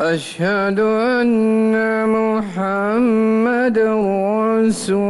أشهد أن محمد رسول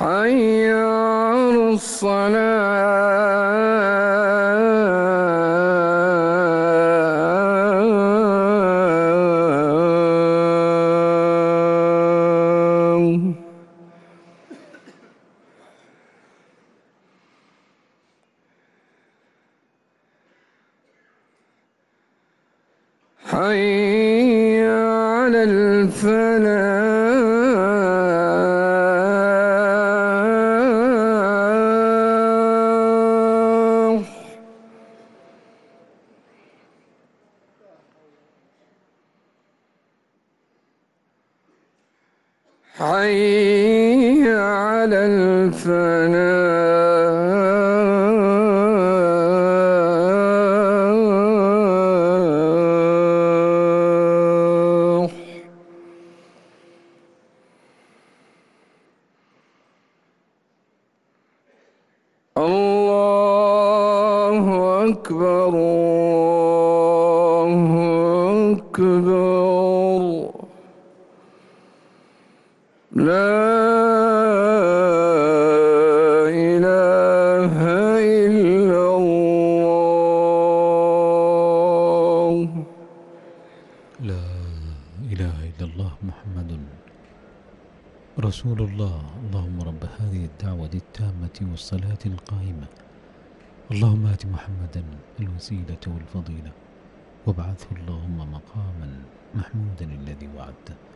على الصلاة. حي على الفلاح. حي على الفلاح. الله أكبر لا إله إلا الله. لا إله إلا الله محمد رسول الله. اللهم رب هذه الدعوة التامة والصلاة القائمة. اللهم آت محمدا الوسيلة والفضيلة وابعثه اللهم مقاما محمودا الذي وعدته.